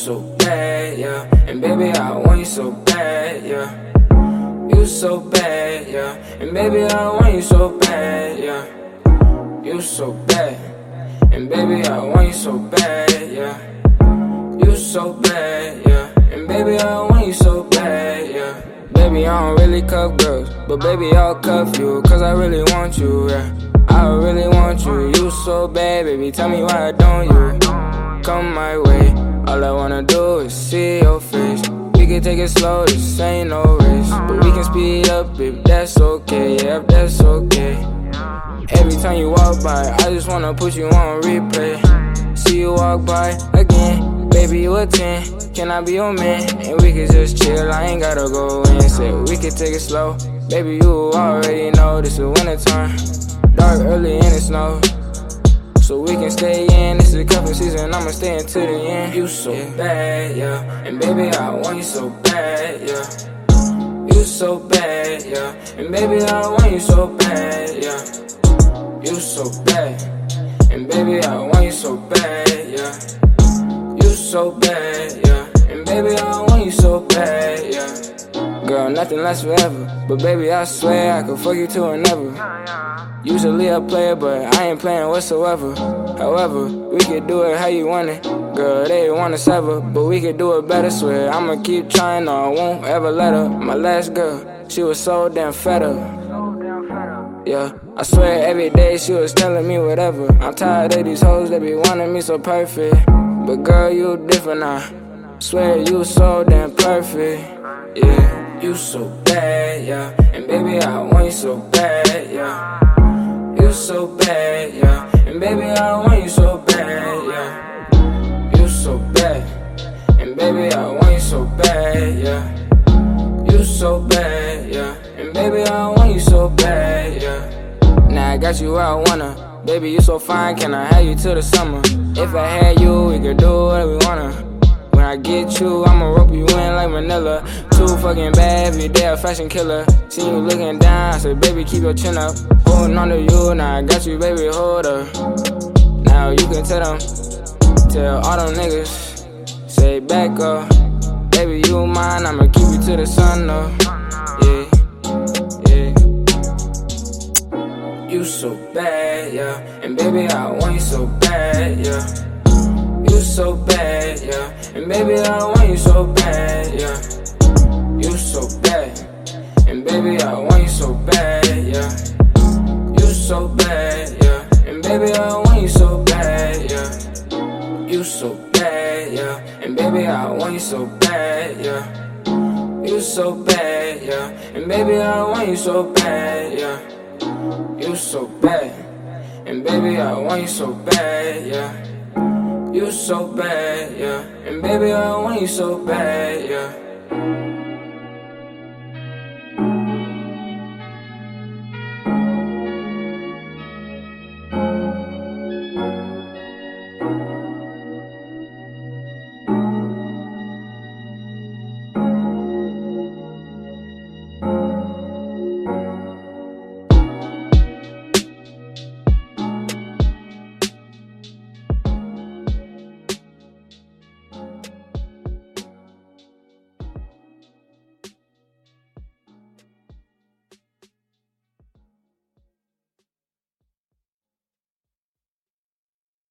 so bad, yeah. And baby, I want you so bad, yeah. You so bad, yeah. And baby, I want you so bad, yeah. You so bad. And baby, I want you so bad, yeah. You so bad, yeah. And baby, I want you so bad, yeah. Baby, I don't really cuff girls, but baby, I'll cuff you, cause I really want you, yeah. I really want you, you so bad, baby. Tell me why don't you come my way? All I wanna do is see your face. We can take it slow, this ain't no race. But we can speed up if that's okay, yeah, if that's okay. Every time you walk by, I just wanna put you on replay. See you walk by again, baby, you a 10. Can I be your man? And we can just chill, I ain't gotta go in. Say we can take it slow. Baby, you already know this is winter time. Dark early and it snows. So we can stay in, this is cuffing season, I'ma stay until the end. You so bad, yeah. And baby, I want you so bad, yeah. You so bad, yeah. And baby, I want you so bad, yeah. You so bad. And baby, I want you so bad, yeah. You so bad, yeah. And baby, I want you so bad, yeah. Girl, nothing lasts forever. But baby, I swear I could fuck you to whenever. Usually a player, but I ain't playing whatsoever. However, we could do it how you want it. Girl, they wanna sever, but we could do it better. Swear, I'ma keep trying, no, I won't ever let her. My last girl, she was so damn fed up. Yeah, I swear every day she was telling me whatever. I'm tired of these hoes that be wanting me so perfect. But girl, you different now. Swear you so damn perfect. Yeah, you so bad, yeah. And baby, I want you so bad, yeah. You so bad, yeah. And baby, I want you so bad, yeah. You so bad. And baby, I want you so bad, yeah. You so bad, yeah. And baby, I want you so bad, yeah. Now I got you where I wanna. Baby, you so fine, can I have you till the summer? If I had you, we could do whatever we wanna. I get you, I'ma rope you in like Manila. Too fucking bad, every day a fashion killer. See you looking down, I said, baby, keep your chin up. Holding on to you, now I got you, baby, hold up. Now you can tell them, tell all them niggas, say back up. Baby, you mine, I'ma keep you to the sun, though. Yeah, yeah. You so bad, yeah. And baby, I want you so bad, yeah. So bad, yeah. And baby, I want you so bad, yeah. You so bad. And baby, I want you so bad, yeah. You so bad, yeah. And baby, I want you so bad, yeah. You so bad, yeah. And baby, I want you so bad, yeah. You so bad, yeah. And baby, I want you so bad, yeah. You so bad. And baby, I want you so bad, yeah. You so bad, yeah. And baby, I want you so bad, yeah.